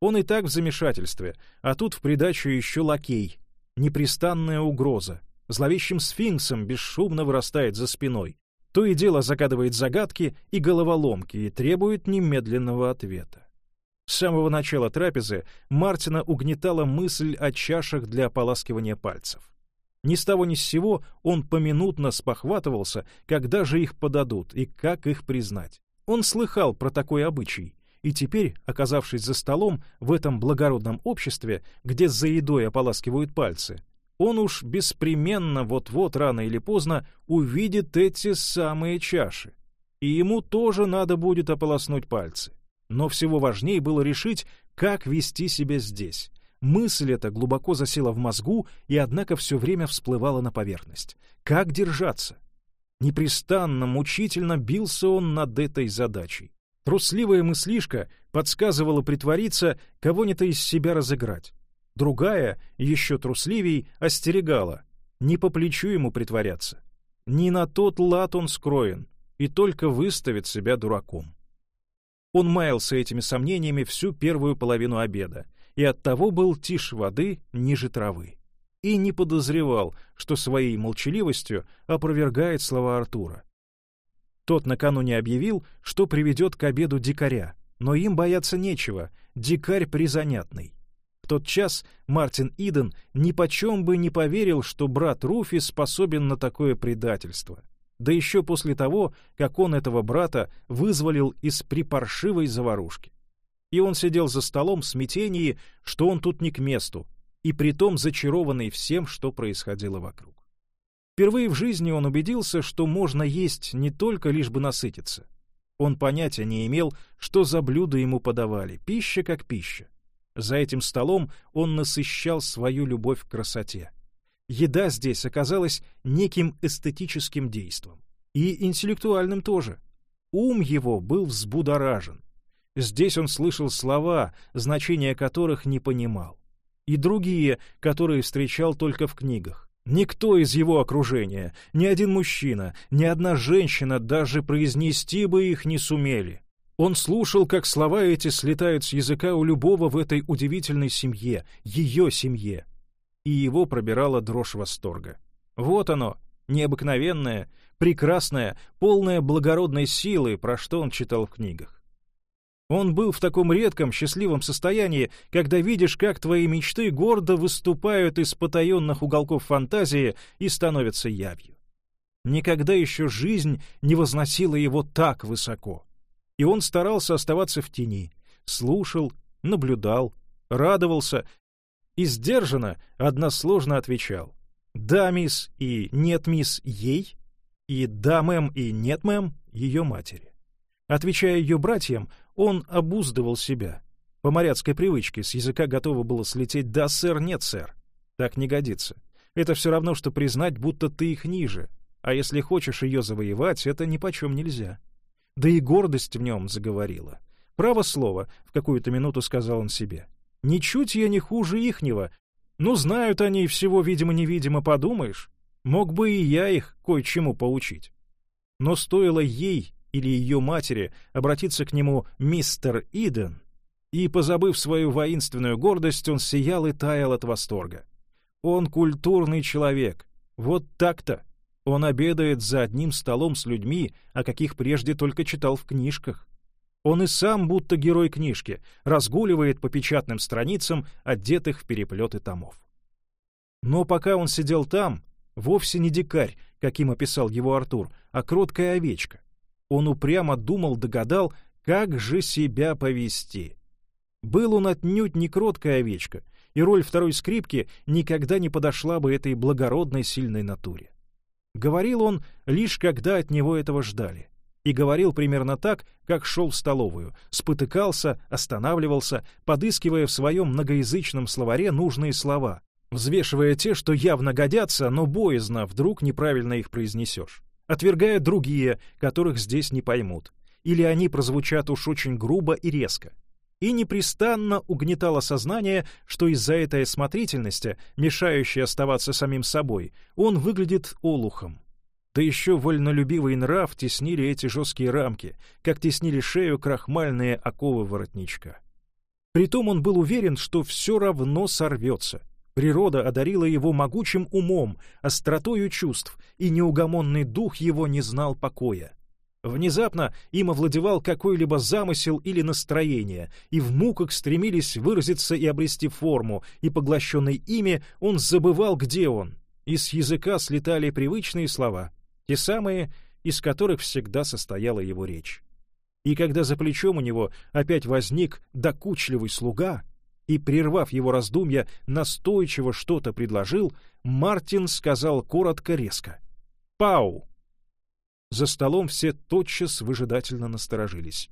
Он и так в замешательстве, а тут в придачу еще лакей. Непрестанная угроза. Зловещим сфинксом бесшумно вырастает за спиной. То и дело загадывает загадки и головоломки и требует немедленного ответа. С самого начала трапезы Мартина угнетала мысль о чашах для ополаскивания пальцев. Ни с того ни с сего он поминутно спохватывался, когда же их подадут и как их признать. Он слыхал про такой обычай, и теперь, оказавшись за столом в этом благородном обществе, где за едой ополаскивают пальцы, он уж беспременно вот-вот рано или поздно увидит эти самые чаши. И ему тоже надо будет ополоснуть пальцы. Но всего важнее было решить, как вести себя здесь. Мысль эта глубоко засела в мозгу и, однако, все время всплывала на поверхность. Как держаться? Непрестанно, мучительно бился он над этой задачей. Трусливая мыслишка подсказывала притвориться, кого-нибудь из себя разыграть. Другая, еще трусливей, остерегала. Не по плечу ему притворяться. Не на тот лад он скроен, и только выставит себя дураком. Он маялся этими сомнениями всю первую половину обеда, и оттого был тише воды, ниже травы. И не подозревал, что своей молчаливостью опровергает слова Артура. Тот накануне объявил, что приведет к обеду дикаря, но им бояться нечего, дикарь призанятный. В тот час Мартин Иден нипочем бы не поверил, что брат Руфи способен на такое предательство да еще после того, как он этого брата вызволил из припаршивой заварушки. И он сидел за столом в смятении, что он тут не к месту, и притом зачарованный всем, что происходило вокруг. Впервые в жизни он убедился, что можно есть не только лишь бы насытиться. Он понятия не имел, что за блюдо ему подавали, пища как пища. За этим столом он насыщал свою любовь к красоте. Еда здесь оказалась неким эстетическим действом. И интеллектуальным тоже. Ум его был взбудоражен. Здесь он слышал слова, значения которых не понимал. И другие, которые встречал только в книгах. Никто из его окружения, ни один мужчина, ни одна женщина даже произнести бы их не сумели. Он слушал, как слова эти слетают с языка у любого в этой удивительной семье, ее семье, и его пробирала дрожь восторга. Вот оно, необыкновенное, прекрасное, полное благородной силы, про что он читал в книгах. Он был в таком редком, счастливом состоянии, когда видишь, как твои мечты гордо выступают из потаенных уголков фантазии и становятся явью. Никогда еще жизнь не возносила его так высоко. И он старался оставаться в тени, слушал, наблюдал, радовался и сдержанно, односложно отвечал. «Да, мисс» и «нет, мисс» ей, и «да, мэм» и «нет, мэм» ее матери. Отвечая ее братьям, он обуздывал себя. По моряцкой привычке с языка готово было слететь «да, сэр», «нет, сэр». Так не годится. Это все равно, что признать, будто ты их ниже. А если хочешь ее завоевать, это ни почем нельзя. Да и гордость в нем заговорила. Право слово, в какую-то минуту сказал он себе. Ничуть я не хуже ихнего. Ну, знают они всего, видимо-невидимо, подумаешь. Мог бы и я их кое-чему поучить. Но стоило ей или ее матери обратиться к нему «мистер Иден», и, позабыв свою воинственную гордость, он сиял и таял от восторга. Он культурный человек. Вот так-то. Он обедает за одним столом с людьми, о каких прежде только читал в книжках. Он и сам, будто герой книжки, разгуливает по печатным страницам, одетых в переплеты томов. Но пока он сидел там, вовсе не дикарь, каким описал его Артур, а кроткая овечка. Он упрямо думал, догадал, как же себя повести. Был он отнюдь не кроткая овечка, и роль второй скрипки никогда не подошла бы этой благородной сильной натуре. Говорил он лишь когда от него этого ждали и говорил примерно так, как шел в столовую, спотыкался, останавливался, подыскивая в своем многоязычном словаре нужные слова, взвешивая те, что явно годятся, но боязно вдруг неправильно их произнесешь, отвергая другие, которых здесь не поймут, или они прозвучат уж очень грубо и резко. И непрестанно угнетало сознание, что из-за этой осмотрительности, мешающей оставаться самим собой, он выглядит олухом, да еще вольнолюбивый нрав теснили эти жесткие рамки, как теснили шею крахмальные оковы воротничка. Притом он был уверен, что все равно сорвется. Природа одарила его могучим умом, остротою чувств, и неугомонный дух его не знал покоя. Внезапно им овладевал какой-либо замысел или настроение, и в муках стремились выразиться и обрести форму, и, поглощенный ими, он забывал, где он, и с языка слетали привычные слова — те самые, из которых всегда состояла его речь. И когда за плечом у него опять возник докучливый слуга и, прервав его раздумья, настойчиво что-то предложил, Мартин сказал коротко-резко «Пау!». За столом все тотчас выжидательно насторожились.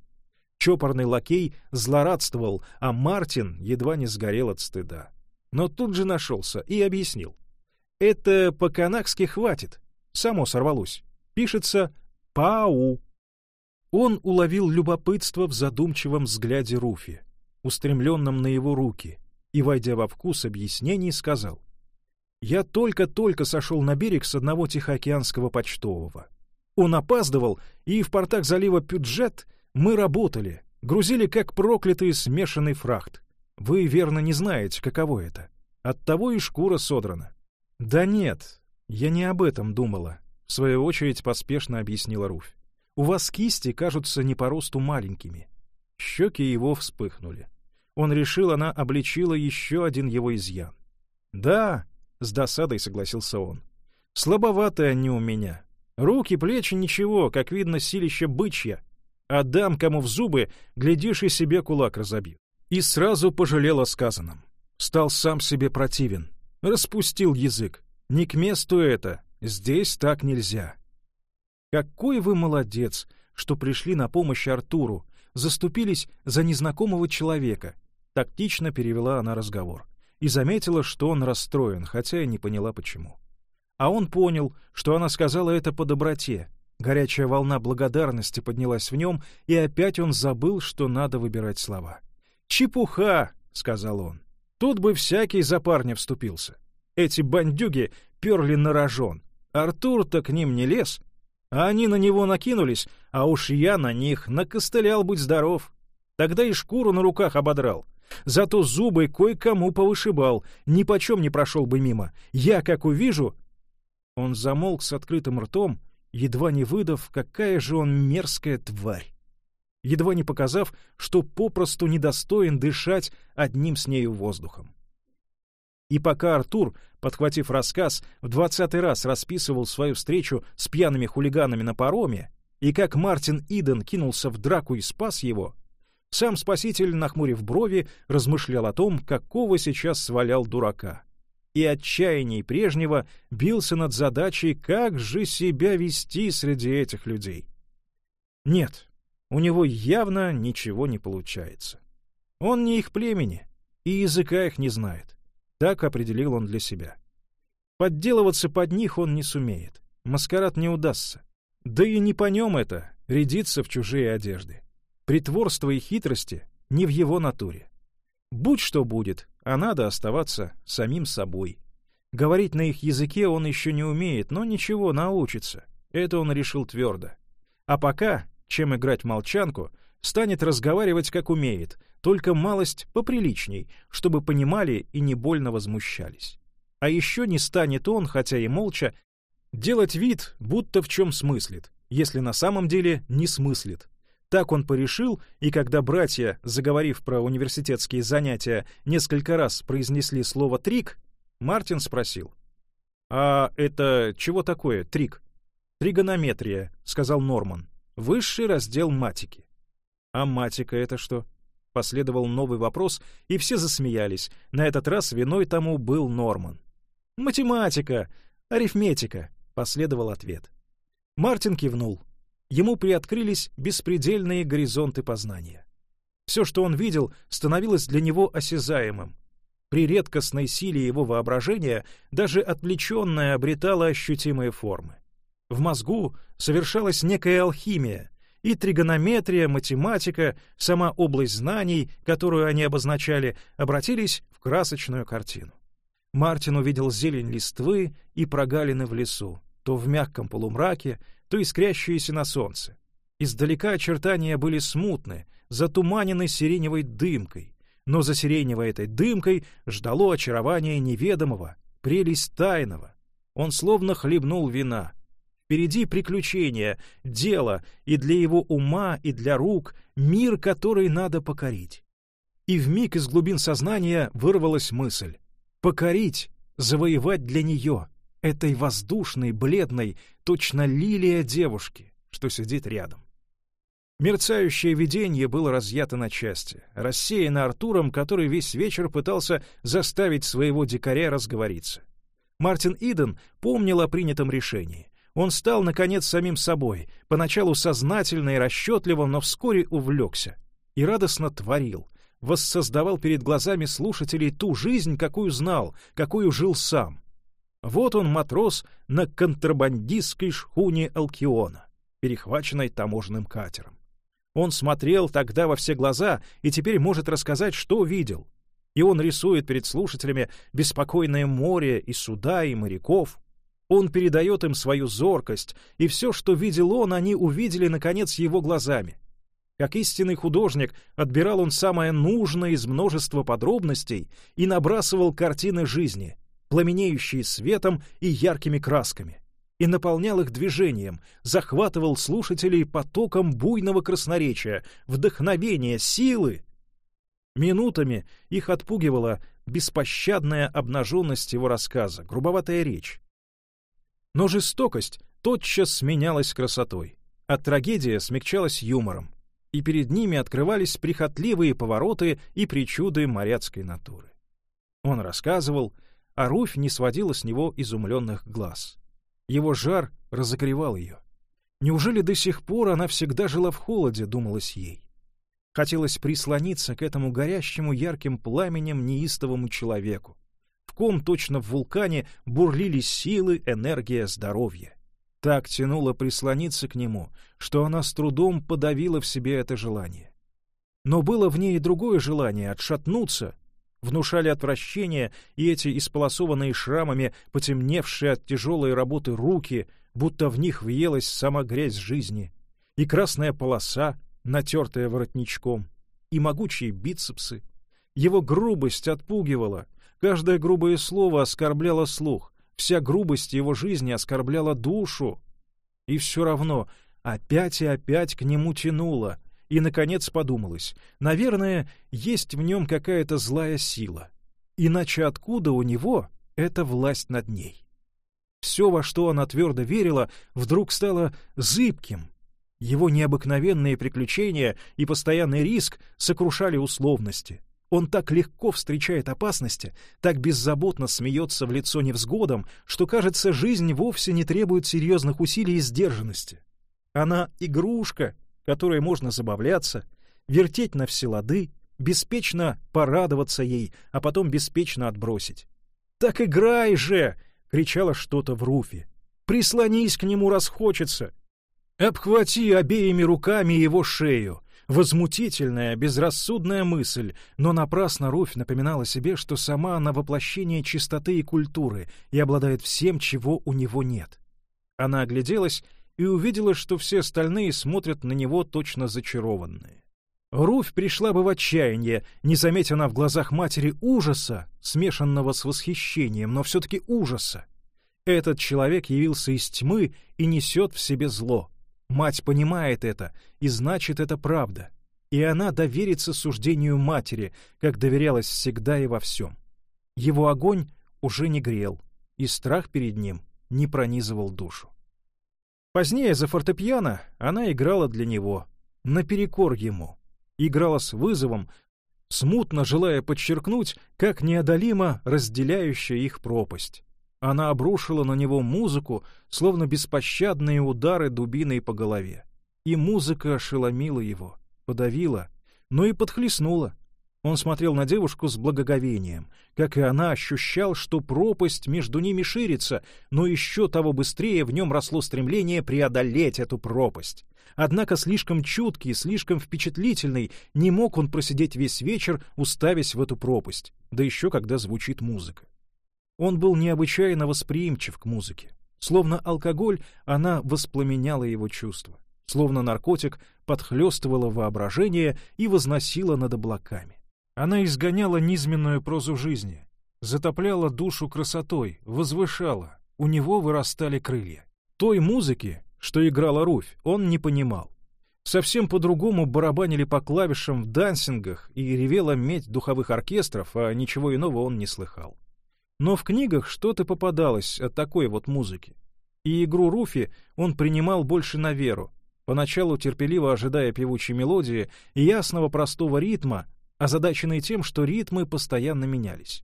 Чопорный лакей злорадствовал, а Мартин едва не сгорел от стыда. Но тут же нашелся и объяснил. «Это по-канакски хватит. Само сорвалось. Пишется «Пау». Он уловил любопытство в задумчивом взгляде Руфи, устремленном на его руки, и, войдя во вкус объяснений, сказал. «Я только-только сошел на берег с одного Тихоокеанского почтового. Он опаздывал, и в портах залива Пюджет мы работали, грузили как проклятый смешанный фрахт. Вы, верно, не знаете, каково это. Оттого и шкура содрана». «Да нет, «Я не об этом думала», — в свою очередь поспешно объяснила Руфь. «У вас кисти кажутся не по росту маленькими». Щеки его вспыхнули. Он решил, она обличила еще один его изъян. «Да», — с досадой согласился он, — «слабоватые они у меня. Руки, плечи — ничего, как видно, силище бычья. А дам кому в зубы, глядишь, и себе кулак разобью». И сразу пожалел о сказанном. Стал сам себе противен. Распустил язык. Не к месту это, здесь так нельзя. Какой вы молодец, что пришли на помощь Артуру, заступились за незнакомого человека. Тактично перевела она разговор и заметила, что он расстроен, хотя и не поняла почему. А он понял, что она сказала это по доброте. Горячая волна благодарности поднялась в нем, и опять он забыл, что надо выбирать слова. «Чепуха!» — сказал он. «Тут бы всякий за парня вступился. Эти бандюги перли на рожон. Артур-то к ним не лез. А они на него накинулись, а уж я на них накостылял, будь здоров. Тогда и шкуру на руках ободрал. Зато зубы кое-кому повышибал, ни почем не прошел бы мимо. Я, как увижу...» Он замолк с открытым ртом, едва не выдав, какая же он мерзкая тварь. Едва не показав, что попросту недостоин дышать одним с нею воздухом. И пока Артур, подхватив рассказ, в двадцатый раз расписывал свою встречу с пьяными хулиганами на пароме, и как Мартин Иден кинулся в драку и спас его, сам спаситель, нахмурив брови, размышлял о том, какого сейчас свалял дурака. И отчаяние прежнего бился над задачей, как же себя вести среди этих людей. Нет, у него явно ничего не получается. Он не их племени, и языка их не знает. Так определил он для себя. Подделываться под них он не сумеет. Маскарад не удастся. Да и не по нем это — рядиться в чужие одежды. Притворство и хитрости не в его натуре. Будь что будет, а надо оставаться самим собой. Говорить на их языке он еще не умеет, но ничего, научится. Это он решил твердо. А пока, чем играть в молчанку, станет разговаривать как умеет, только малость поприличней, чтобы понимали и не больно возмущались. А еще не станет он, хотя и молча, делать вид, будто в чем смыслит, если на самом деле не смыслит, так он порешил, и когда братья, заговорив про университетские занятия, несколько раз произнесли слово «трик», Мартин спросил. «А это чего такое, трик?» «Тригонометрия», — сказал Норман. «Высший раздел матики». «А матика это что?» Последовал новый вопрос, и все засмеялись. На этот раз виной тому был Норман. «Математика! Арифметика!» — последовал ответ. Мартин кивнул ему приоткрылись беспредельные горизонты познания. Все, что он видел, становилось для него осязаемым. При редкостной силе его воображения даже отвлеченное обретало ощутимые формы. В мозгу совершалась некая алхимия, и тригонометрия, математика, сама область знаний, которую они обозначали, обратились в красочную картину. Мартин увидел зелень листвы и прогалины в лесу, то в мягком полумраке, то искрящиеся на солнце. Издалека очертания были смутны, затуманены сиреневой дымкой, но за сиреневой этой дымкой ждало очарование неведомого, прелесть тайного. Он словно хлебнул вина. Впереди приключения, дело и для его ума, и для рук, мир, который надо покорить. И вмиг из глубин сознания вырвалась мысль — покорить, завоевать для нее — этой воздушной, бледной, точно лилия девушки, что сидит рядом. Мерцающее видение было разъято на части, рассеяно Артуром, который весь вечер пытался заставить своего дикаря разговориться. Мартин Иден помнил о принятом решении. Он стал, наконец, самим собой, поначалу сознательно и расчетливо, но вскоре увлекся. И радостно творил, воссоздавал перед глазами слушателей ту жизнь, какую знал, какую жил сам. Вот он, матрос, на контрабандистской шхуне Алкиона, перехваченной таможенным катером. Он смотрел тогда во все глаза и теперь может рассказать, что видел. И он рисует перед слушателями беспокойное море и суда, и моряков. Он передает им свою зоркость, и все, что видел он, они увидели, наконец, его глазами. Как истинный художник, отбирал он самое нужное из множества подробностей и набрасывал картины жизни — пламенеющие светом и яркими красками, и наполнял их движением, захватывал слушателей потоком буйного красноречия, вдохновения, силы. Минутами их отпугивала беспощадная обнаженность его рассказа, грубоватая речь. Но жестокость тотчас сменялась красотой, а трагедия смягчалась юмором, и перед ними открывались прихотливые повороты и причуды моряцкой натуры. Он рассказывал, а Руфь не сводила с него изумленных глаз. Его жар разогревал ее. Неужели до сих пор она всегда жила в холоде, думалось ей? Хотелось прислониться к этому горящему ярким пламенем неистовому человеку, в ком точно в вулкане бурлили силы, энергия, здоровье. Так тянуло прислониться к нему, что она с трудом подавила в себе это желание. Но было в ней и другое желание — отшатнуться, внушали отвращение и эти исполосованные шрамами, потемневшие от тяжелой работы руки, будто в них въелась сама грязь жизни, и красная полоса, натертая воротничком, и могучие бицепсы, Его грубость отпугивала. Каждое грубое слово оскорбляло слух. Вся грубость его жизни оскорбляла душу. И все равно опять и опять к нему тянуло. И, наконец, подумалось, наверное, есть в нем какая-то злая сила. Иначе откуда у него эта власть над ней? Все, во что она твердо верила, вдруг стало зыбким. Его необыкновенные приключения и постоянный риск сокрушали условности. Он так легко встречает опасности, так беззаботно смеется в лицо невзгодам, что, кажется, жизнь вовсе не требует серьезных усилий и сдержанности. Она — игрушка, которой можно забавляться, вертеть на все лады, беспечно порадоваться ей, а потом беспечно отбросить. «Так играй же!» — кричало что-то в руфе. «Прислонись к нему, раз хочется! Обхвати обеими руками его шею!» Возмутительная, безрассудная мысль, но напрасно Руфь напоминала себе, что сама она воплощение чистоты и культуры и обладает всем, чего у него нет. Она огляделась и увидела, что все остальные смотрят на него точно зачарованные. Руфь пришла бы в отчаяние, не заметя она в глазах матери ужаса, смешанного с восхищением, но все-таки ужаса. Этот человек явился из тьмы и несет в себе зло. Мать понимает это, и значит, это правда. И она доверится суждению матери, как доверялась всегда и во всем. Его огонь уже не грел, и страх перед ним не пронизывал душу. Позднее за фортепиано она играла для него, наперекор ему, играла с вызовом, смутно желая подчеркнуть, как неодолимо разделяющая их пропасть. Она обрушила на него музыку, словно беспощадные удары дубиной по голове. И музыка ошеломила его, подавила, но и подхлестнула. Он смотрел на девушку с благоговением. Как и она, ощущал, что пропасть между ними ширится, но еще того быстрее в нем росло стремление преодолеть эту пропасть. Однако слишком чуткий, слишком впечатлительный, не мог он просидеть весь вечер, уставясь в эту пропасть, да еще когда звучит музыка. Он был необычайно восприимчив к музыке. Словно алкоголь, она воспламеняла его чувства. Словно наркотик, подхлестывала воображение и возносила над облаками. Она изгоняла низменную прозу жизни, затопляла душу красотой, возвышала, у него вырастали крылья. Той музыки, что играла Руфь, он не понимал. Совсем по-другому барабанили по клавишам в дансингах и ревела медь духовых оркестров, а ничего иного он не слыхал. Но в книгах что-то попадалось от такой вот музыки. И игру Руфи он принимал больше на веру, поначалу терпеливо ожидая певучей мелодии и ясного простого ритма, озадаченный тем, что ритмы постоянно менялись.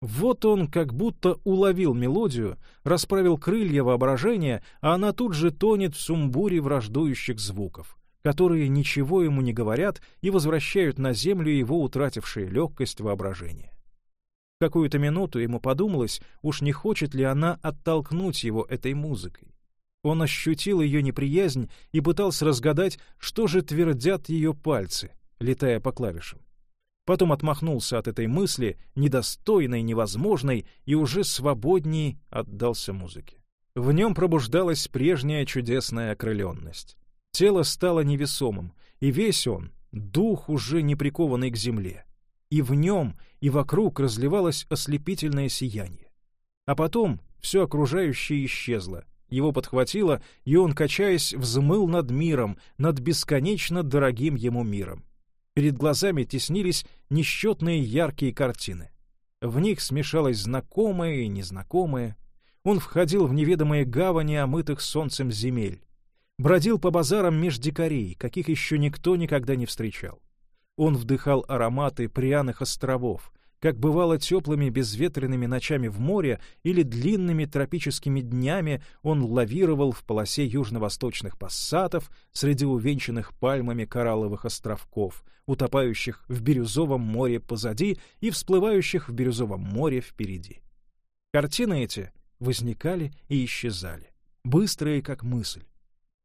Вот он как будто уловил мелодию, расправил крылья воображения, а она тут же тонет в сумбуре враждующих звуков, которые ничего ему не говорят и возвращают на землю его утратившие легкость воображения какую-то минуту ему подумалось, уж не хочет ли она оттолкнуть его этой музыкой. Он ощутил ее неприязнь и пытался разгадать, что же твердят ее пальцы, летая по клавишам. Потом отмахнулся от этой мысли, недостойной, невозможной, и уже свободнее отдался музыке. В нем пробуждалась прежняя чудесная окрыленность. Тело стало невесомым, и весь он, дух уже не прикованный к земле и в нем, и вокруг разливалось ослепительное сияние. А потом все окружающее исчезло, его подхватило, и он, качаясь, взмыл над миром, над бесконечно дорогим ему миром. Перед глазами теснились несчетные яркие картины. В них смешалось знакомое и незнакомое. Он входил в неведомые гавани, омытых солнцем земель. Бродил по базарам меж дикарей, каких еще никто никогда не встречал. Он вдыхал ароматы пряных островов, как бывало теплыми безветренными ночами в море или длинными тропическими днями он лавировал в полосе южно-восточных пассатов среди увенчанных пальмами коралловых островков, утопающих в бирюзовом море позади и всплывающих в бирюзовом море впереди. Картины эти возникали и исчезали, быстрые, как мысль.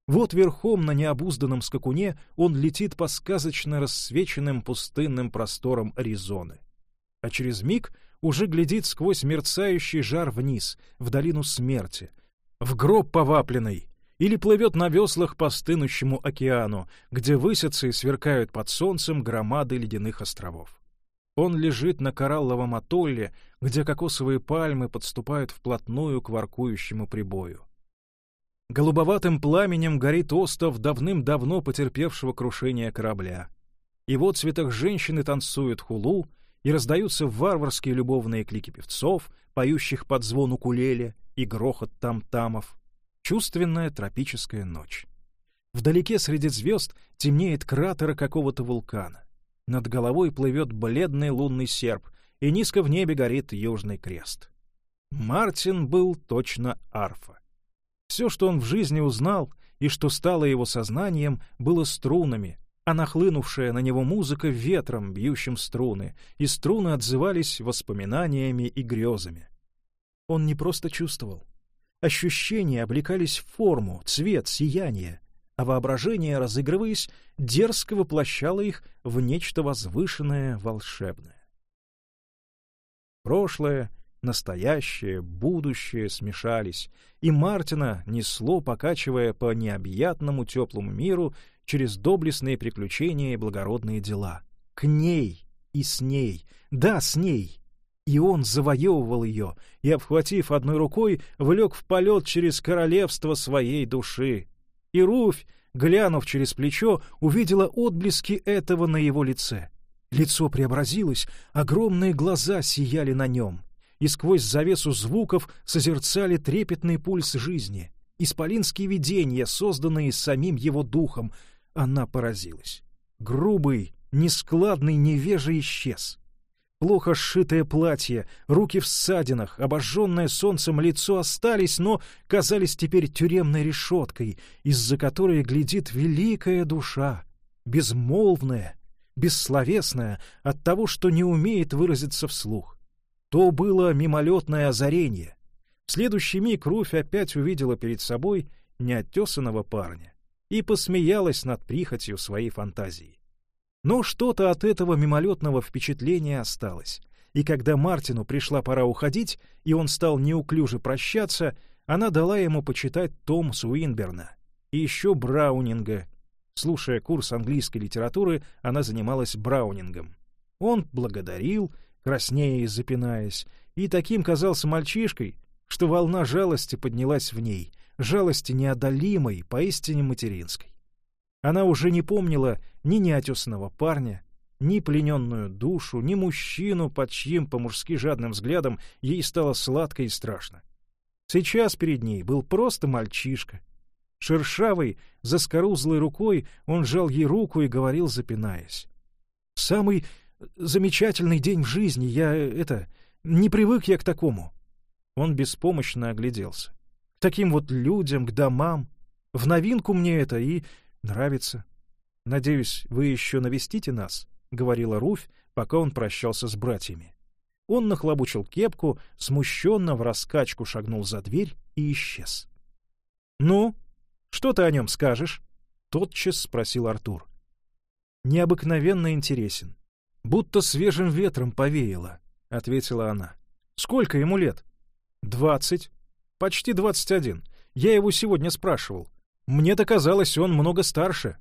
Вот верхом на необузданном скакуне он летит по сказочно рассвеченным пустынным просторам Аризоны. А через миг уже глядит сквозь мерцающий жар вниз, в долину смерти, в гроб повапленный, или плывет на веслах по стынущему океану, где высятся и сверкают под солнцем громады ледяных островов. Он лежит на коралловом атолле, где кокосовые пальмы подступают вплотную к воркующему прибою. Голубоватым пламенем горит остов давным-давно потерпевшего крушение корабля. И в отцветах женщины танцуют хулу, и раздаются варварские любовные клики певцов, поющих под звон укулеле и грохот там-тамов. Чувственная тропическая ночь. Вдалеке среди звезд темнеет кратера какого-то вулкана. Над головой плывет бледный лунный серп, и низко в небе горит южный крест. Мартин был точно арфа. Все, что он в жизни узнал и что стало его сознанием, было струнами, а нахлынувшая на него музыка ветром, бьющим струны, и струны отзывались воспоминаниями и грезами. Он не просто чувствовал. Ощущения облекались в форму, цвет, сияние, а воображение, разыгрываясь, дерзко воплощало их в нечто возвышенное, волшебное. Прошлое, настоящее, будущее смешались, и Мартина несло, покачивая по необъятному теплому миру через доблестные приключения и благородные дела. К ней и с ней, да, с ней. И он завоевывал ее, и, обхватив одной рукой, влек в полет через королевство своей души. И Руфь, глянув через плечо, увидела отблески этого на его лице. Лицо преобразилось, огромные глаза сияли на нем, и сквозь завесу звуков созерцали трепетный пульс жизни, исполинские видения, созданные самим его духом. Она поразилась. Грубый, нескладный невежа исчез. Плохо сшитое платье, руки в ссадинах, обожженное солнцем лицо остались, но казались теперь тюремной решеткой, из-за которой глядит великая душа, безмолвная, бессловесная от того, что не умеет выразиться вслух. То было мимолетное озарение. В следующий миг Руфь опять увидела перед собой неотесанного парня и посмеялась над прихотью своей фантазии. Но что-то от этого мимолетного впечатления осталось. И когда Мартину пришла пора уходить, и он стал неуклюже прощаться, она дала ему почитать том Суинберна и еще Браунинга. Слушая курс английской литературы, она занималась Браунингом. Он благодарил, краснея и запинаясь, и таким казался мальчишкой, что волна жалости поднялась в ней, жалости неодолимой, поистине материнской. Она уже не помнила ни неотесанного парня, ни плененную душу, ни мужчину, под чьим по-мужски жадным взглядом ей стало сладко и страшно. Сейчас перед ней был просто мальчишка. Шершавый, заскорузлой рукой он жал ей руку и говорил, запинаясь. «Самый замечательный день в жизни, я, это, не привык я к такому». Он беспомощно огляделся. К таким вот людям, к домам. В новинку мне это, и Нравится. Надеюсь, вы еще навестите нас, — говорила Руфь, пока он прощался с братьями. Он нахлобучил кепку, смущенно в раскачку шагнул за дверь и исчез. — Ну, что ты о нем скажешь? — тотчас спросил Артур. — Необыкновенно интересен. Будто свежим ветром повеяло, — ответила она. — Сколько ему лет? — Двадцать. Почти двадцать один. Я его сегодня спрашивал. Мне-то казалось, он много старше.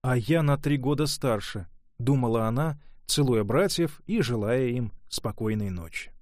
А я на три года старше, — думала она, целуя братьев и желая им спокойной ночи.